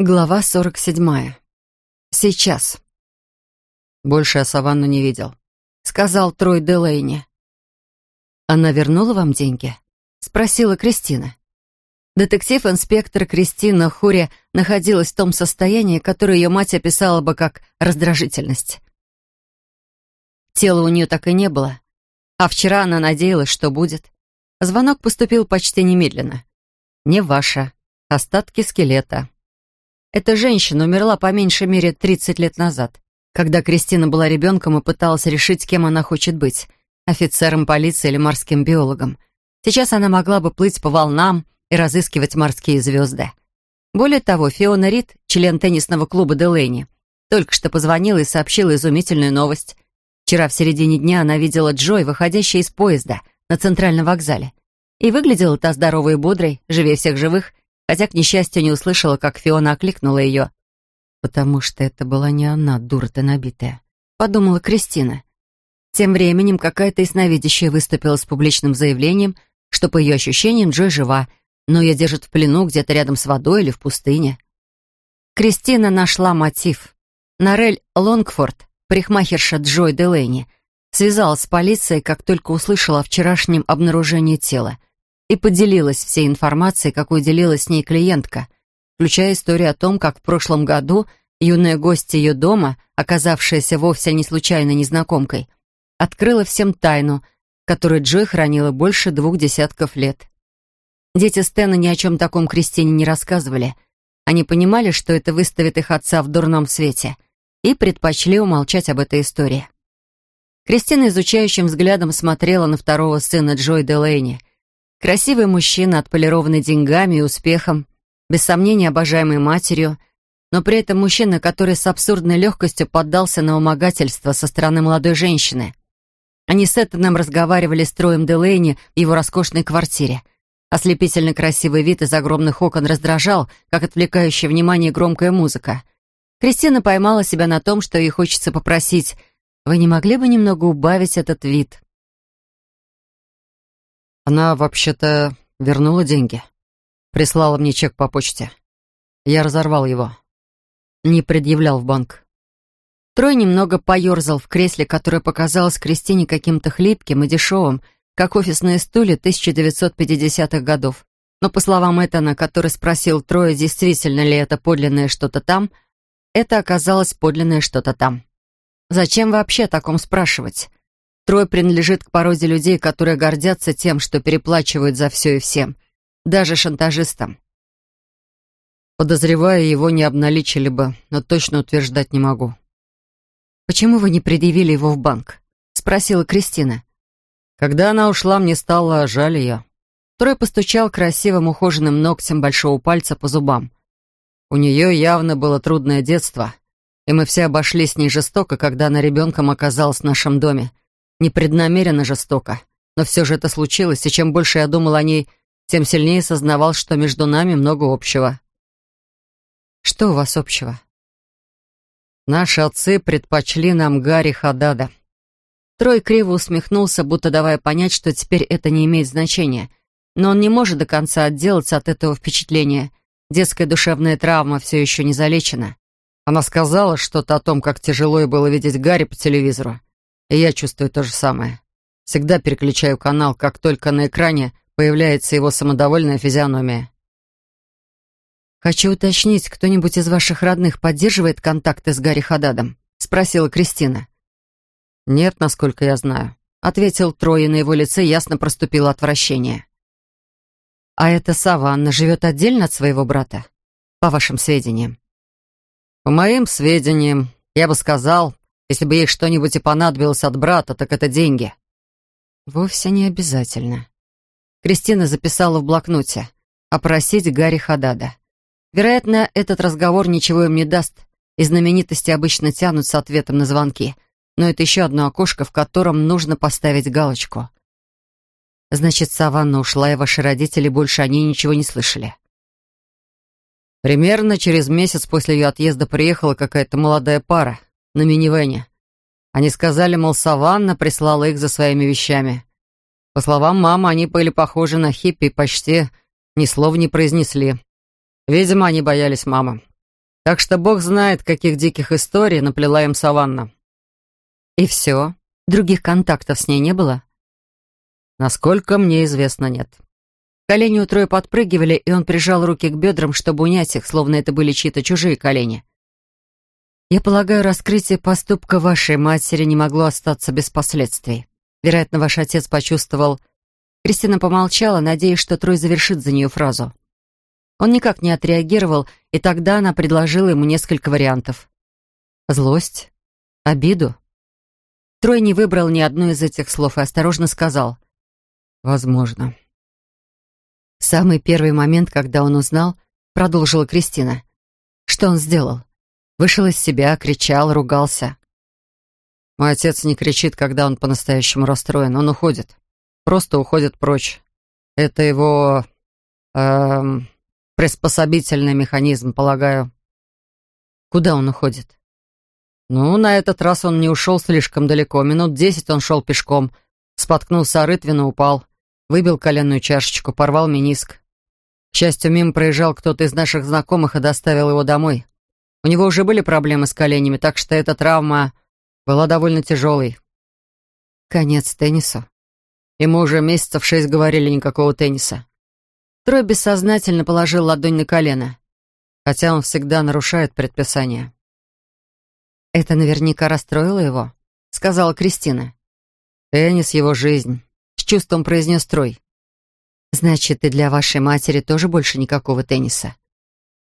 Глава 47. Сейчас. Больше я Саванну не видел. Сказал Трой Делейни. «Она вернула вам деньги?» Спросила Кристина. Детектив-инспектор Кристина Хури находилась в том состоянии, которое ее мать описала бы как раздражительность. Тела у нее так и не было, а вчера она надеялась, что будет. Звонок поступил почти немедленно. «Не ваша. Остатки скелета». Эта женщина умерла по меньшей мере 30 лет назад, когда Кристина была ребенком и пыталась решить, кем она хочет быть — офицером полиции или морским биологом. Сейчас она могла бы плыть по волнам и разыскивать морские звезды. Более того, Фиона Рид, член теннисного клуба Делейни, только что позвонила и сообщила изумительную новость. Вчера в середине дня она видела Джой, выходящей из поезда на центральном вокзале. И выглядела та здоровой и бодрой, живее всех живых, хотя, к несчастью, не услышала, как Фиона окликнула ее. «Потому что это была не она, дура-то набитая», — подумала Кристина. Тем временем какая-то ясновидящая выступила с публичным заявлением, что, по ее ощущениям, Джой жива, но ее держат в плену где-то рядом с водой или в пустыне. Кристина нашла мотив. Нарель Лонгфорд, парикмахерша Джой Делейни, связалась с полицией, как только услышала о вчерашнем обнаружении тела и поделилась всей информацией, какую делилась с ней клиентка, включая историю о том, как в прошлом году юная гостья ее дома, оказавшаяся вовсе не случайно незнакомкой, открыла всем тайну, которую Джой хранила больше двух десятков лет. Дети Стэна ни о чем таком Кристине не рассказывали. Они понимали, что это выставит их отца в дурном свете, и предпочли умолчать об этой истории. Кристина изучающим взглядом смотрела на второго сына Джой Делейни, Красивый мужчина, отполированный деньгами и успехом, без сомнения обожаемой матерью, но при этом мужчина, который с абсурдной легкостью поддался на умогательство со стороны молодой женщины. Они с Эттоном разговаривали с Троем Делейни в его роскошной квартире. Ослепительно красивый вид из огромных окон раздражал, как отвлекающая внимание громкая музыка. Кристина поймала себя на том, что ей хочется попросить «Вы не могли бы немного убавить этот вид?» Она вообще-то вернула деньги. Прислала мне чек по почте. Я разорвал его. Не предъявлял в банк. Трой немного поерзал в кресле, которое показалось Кристине каким-то хлипким и дешевым, как офисные стулья 1950-х годов. Но, по словам Этана, который спросил Троя, действительно ли это подлинное что-то там, это оказалось подлинное что-то там. Зачем вообще о таком спрашивать? Трой принадлежит к породе людей, которые гордятся тем, что переплачивают за все и всем, даже шантажистам. Подозревая, его не обналичили бы, но точно утверждать не могу. «Почему вы не предъявили его в банк?» — спросила Кристина. Когда она ушла, мне стало жаль ее. Трой постучал красивым ухоженным ногтем большого пальца по зубам. У нее явно было трудное детство, и мы все обошлись с ней жестоко, когда она ребенком оказалась в нашем доме, непреднамеренно жестоко. Но все же это случилось, и чем больше я думал о ней, тем сильнее сознавал, что между нами много общего. Что у вас общего? Наши отцы предпочли нам Гарри Хадада. Трой криво усмехнулся, будто давая понять, что теперь это не имеет значения. Но он не может до конца отделаться от этого впечатления. Детская душевная травма все еще не залечена. Она сказала что-то о том, как тяжело ей было видеть Гарри по телевизору. И я чувствую то же самое. Всегда переключаю канал, как только на экране появляется его самодовольная физиономия. «Хочу уточнить, кто-нибудь из ваших родных поддерживает контакты с Гарри Хададом?» — спросила Кристина. «Нет, насколько я знаю», — ответил Трой, и на его лице ясно проступило отвращение. «А эта Саванна живет отдельно от своего брата, по вашим сведениям?» «По моим сведениям, я бы сказал, если бы ей что-нибудь и понадобилось от брата, так это деньги». «Вовсе не обязательно». Кристина записала в блокноте «Опросить Гарри Хадада». Вероятно, этот разговор ничего им не даст, и знаменитости обычно тянут с ответом на звонки. Но это еще одно окошко, в котором нужно поставить галочку. Значит, Саванна ушла, и ваши родители больше о ней ничего не слышали. Примерно через месяц после ее отъезда приехала какая-то молодая пара, на минивэне. Они сказали, мол, Саванна прислала их за своими вещами. По словам мамы, они были похожи на хиппи и почти ни слова не произнесли. Видимо, они боялись мамы. Так что бог знает, каких диких историй наплела им Саванна. И все? Других контактов с ней не было? Насколько мне известно, нет. Колени у Троя подпрыгивали, и он прижал руки к бедрам, чтобы унять их, словно это были чьи-то чужие колени. «Я полагаю, раскрытие поступка вашей матери не могло остаться без последствий. Вероятно, ваш отец почувствовал...» Кристина помолчала, надеясь, что Трой завершит за нее фразу. Он никак не отреагировал, и тогда она предложила ему несколько вариантов. «Злость? Обиду?» Трой не выбрал ни одно из этих слов и осторожно сказал. «Возможно». самый первый момент, когда он узнал, продолжила Кристина. Что он сделал? Вышел из себя, кричал, ругался. Мой отец не кричит, когда он по-настоящему расстроен. Он уходит. Просто уходит прочь. Это его... Эм, приспособительный механизм, полагаю. Куда он уходит? Ну, на этот раз он не ушел слишком далеко. Минут десять он шел пешком. Споткнулся о рытвину, упал. Выбил коленную чашечку, порвал миниск. К счастью, мимо проезжал кто-то из наших знакомых и доставил его домой. У него уже были проблемы с коленями, так что эта травма была довольно тяжелой. Конец теннису. Ему уже месяцев шесть говорили никакого тенниса. Трой бессознательно положил ладонь на колено, хотя он всегда нарушает предписания. «Это наверняка расстроило его», — сказала Кристина. «Теннис — его жизнь», — с чувством произнес Трой. «Значит, и для вашей матери тоже больше никакого тенниса?»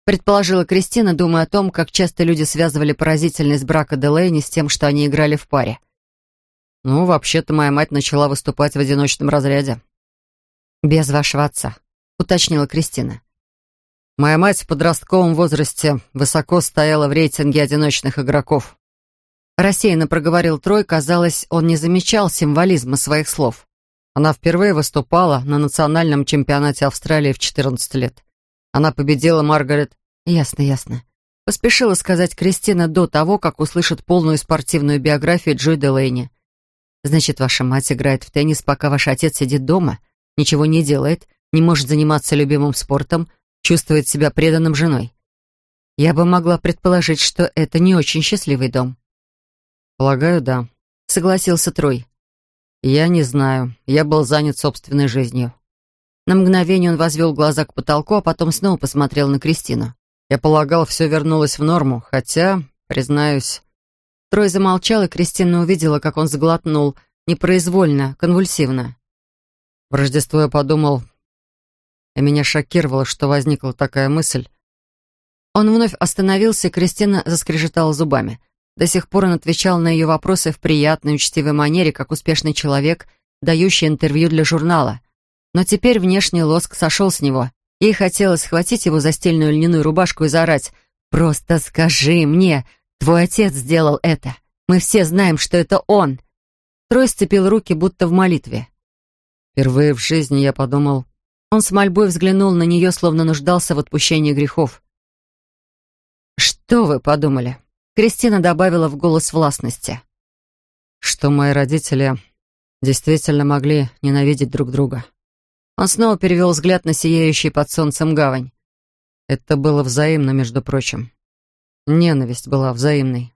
Предположила Кристина, думая о том, как часто люди связывали поразительность брака Делейни с тем, что они играли в паре. «Ну, вообще-то моя мать начала выступать в одиночном разряде». «Без вашего отца», — уточнила Кристина. «Моя мать в подростковом возрасте высоко стояла в рейтинге одиночных игроков». Рассеянно проговорил Трой, казалось, он не замечал символизма своих слов. Она впервые выступала на национальном чемпионате Австралии в 14 лет. Она победила Маргарет. Ясно, ясно. Поспешила сказать Кристина до того, как услышит полную спортивную биографию Джой Делейни. Значит, ваша мать играет в теннис, пока ваш отец сидит дома, ничего не делает, не может заниматься любимым спортом, чувствует себя преданным женой. Я бы могла предположить, что это не очень счастливый дом. Полагаю, да. Согласился Трой. Я не знаю. Я был занят собственной жизнью. На мгновение он возвел глаза к потолку, а потом снова посмотрел на Кристину. Я полагал, все вернулось в норму, хотя, признаюсь... Трой замолчал, и Кристина увидела, как он сглотнул, непроизвольно, конвульсивно. В Рождество я подумал, и меня шокировало, что возникла такая мысль. Он вновь остановился, и Кристина заскрежетала зубами. До сих пор он отвечал на ее вопросы в приятной, учтивой манере, как успешный человек, дающий интервью для журнала. Но теперь внешний лоск сошел с него. Ей хотелось схватить его за стельную льняную рубашку и заорать «Просто скажи мне, твой отец сделал это. Мы все знаем, что это он». Трой сцепил руки, будто в молитве. Впервые в жизни я подумал... Он с мольбой взглянул на нее, словно нуждался в отпущении грехов. «Что вы подумали?» Кристина добавила в голос властности. «Что мои родители действительно могли ненавидеть друг друга». Он снова перевел взгляд на сияющий под солнцем гавань. Это было взаимно, между прочим. Ненависть была взаимной.